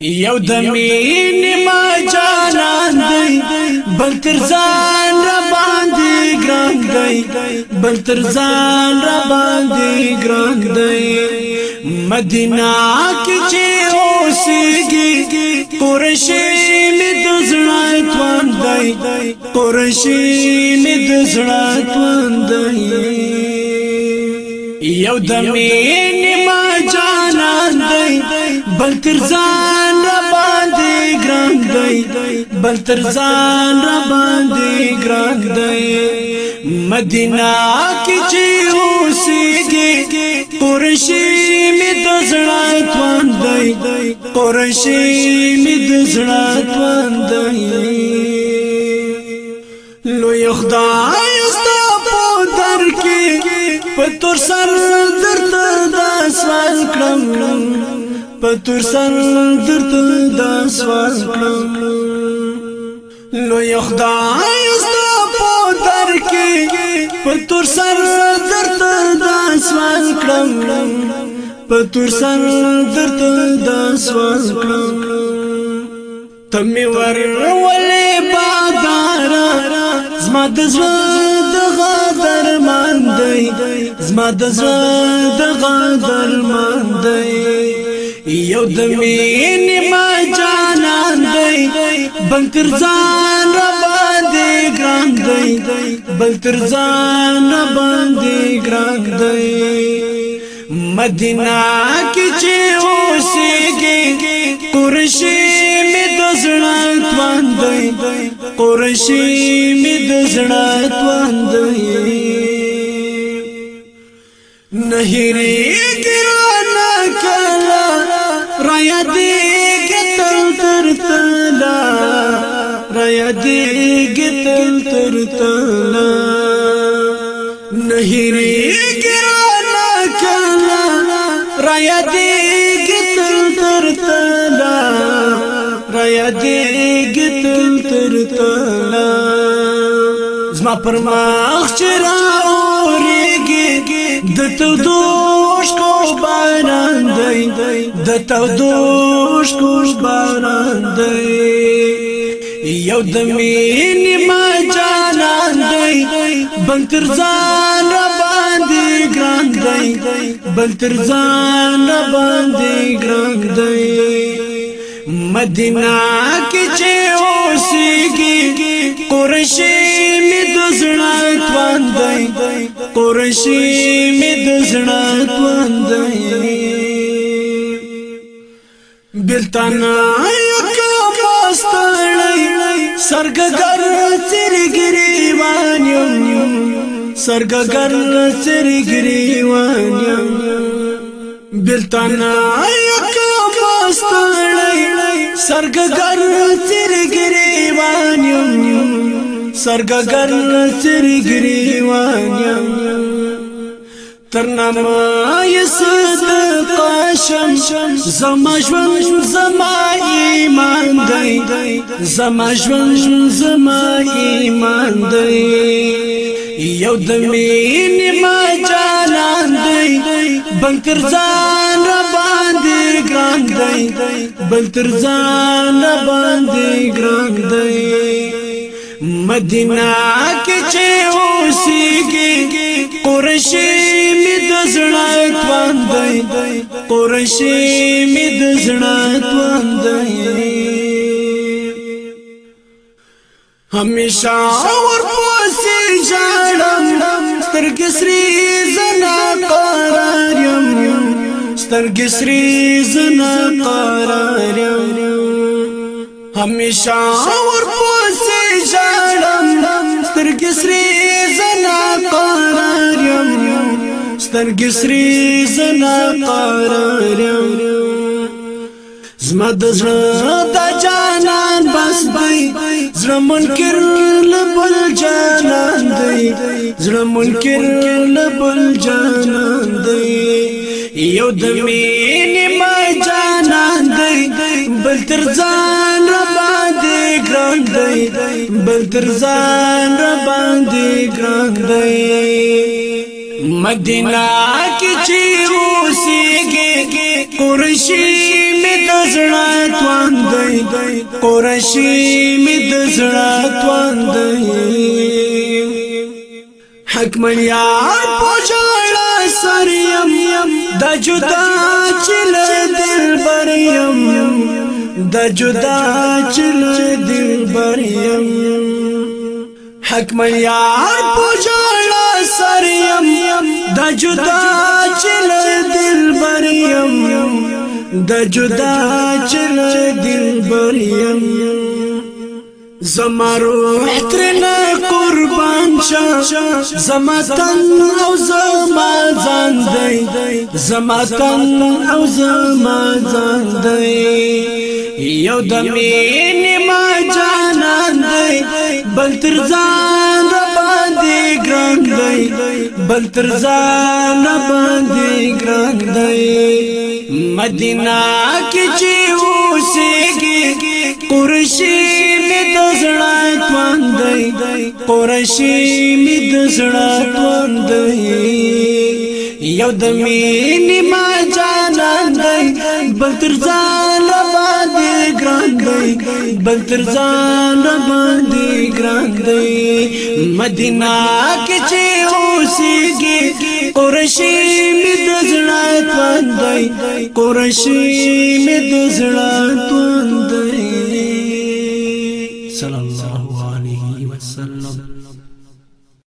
یو د مینې ما جانان دی بل تر ځان را باندې ګران دی بل تر ځان را باندې ګران دی مدینه کې چې اوسېږي قرشی مې د زړه توان دی قرشی مې د زړه توان دی یو د مینې ما جانان دی بل تر ځان باندې ګران دی بل تر ځان را باندې ګران دی مدینه کې چې اوسېږي قرشي می د زړه توان دی قرشي می د زړه توان دی لوی خدای استا په در کې په تر سر درته دا سوال کړم پتور سر درته دا سوال کړم لو یخدای استا په در کې پتور سر درته دا سوال کړم پتور سر درته دا سوال کړم تم ور ولې بادار زما د زړه د غدر مان دی زما د زړه د غدر مان دی یو د مینې ما جانان دی بنکر ځان را باندې ګران دی بنکر ځان را باندې ګران دی مدینه کې چې اوسېږي قرشي می د زړه توان دی قرشي می د زړه توان دی نهري رایا دی گتل تر تلا رایا دی گتل تر تلا نهری گرانا کلا رایا دی گتل تر تلا رایا دی گتل تر تلا زما پر مخ چر اورېږي د تو کو باران دی د تودوش کو باران دی یو د مینې ما جانان دی بل تر ځان را باندې ګران دی بل تر ځان را باندې ګران دی مدینہ کې چې اوسېږي قرشي مې د زړه تواندای قرشي مې د زړه تواندای بلتنا یکا مستړی سرګګر سرګریوان یم سرګګر سرګریوان یم بلتنا یکا مستړی سرګګر تیر ګریوان یم سرګګر تیر ګریوان یم ترنم ایس د قاشم زما ژوند زما ایمان دی زما ژوند زما ایمان دی یو د مینې ما جانان دی بنکر ځان ربا دی بل تر ځان باندې ګران دی مدینه کې چې اوسېږي قرشی می د زړه توان دی قرشی می د زړه توان دی همیشه ور پوسې ځړم سترګې سری سترګې سري زنا قرارم همیشه ور پوسې ژړم سترګې سري زنا قرارم سترګې سري زنا قرارم زما د زړه د جانان بس بای زړه منکر لبل جانان دی زړه منکر لبل جانان دی یو د مینې ما جانان دی بل تر ځان را باندې ګران دی بل تر ځان را باندې ګران دی مدینه کې چې اوسېږي قرشي می د زړه توان دی قرشي می د زړه توان دی حکمن یار پوجړه سریا چل دل جدا چل دل یار حکمیا سریم دا جدا چل دل بریم دا جدا چل دل بری زما تن او زما ځان دی زما تن او زما ځان دی یو د مینې ما جانان دی بل تر ځان باندې ګران دی بل تر ځان باندې ګران دی مدینه کې چې اوسېږي قرشي دی قرشی می د زړه توان دی یو د مینې ما جانان دی بل تر ځان باندې ګران دی بل تر ځان باندې ګران دی مدینه کې چې اوسېږي قرشی می د زړه توان دی قرشی می د زړه توان دی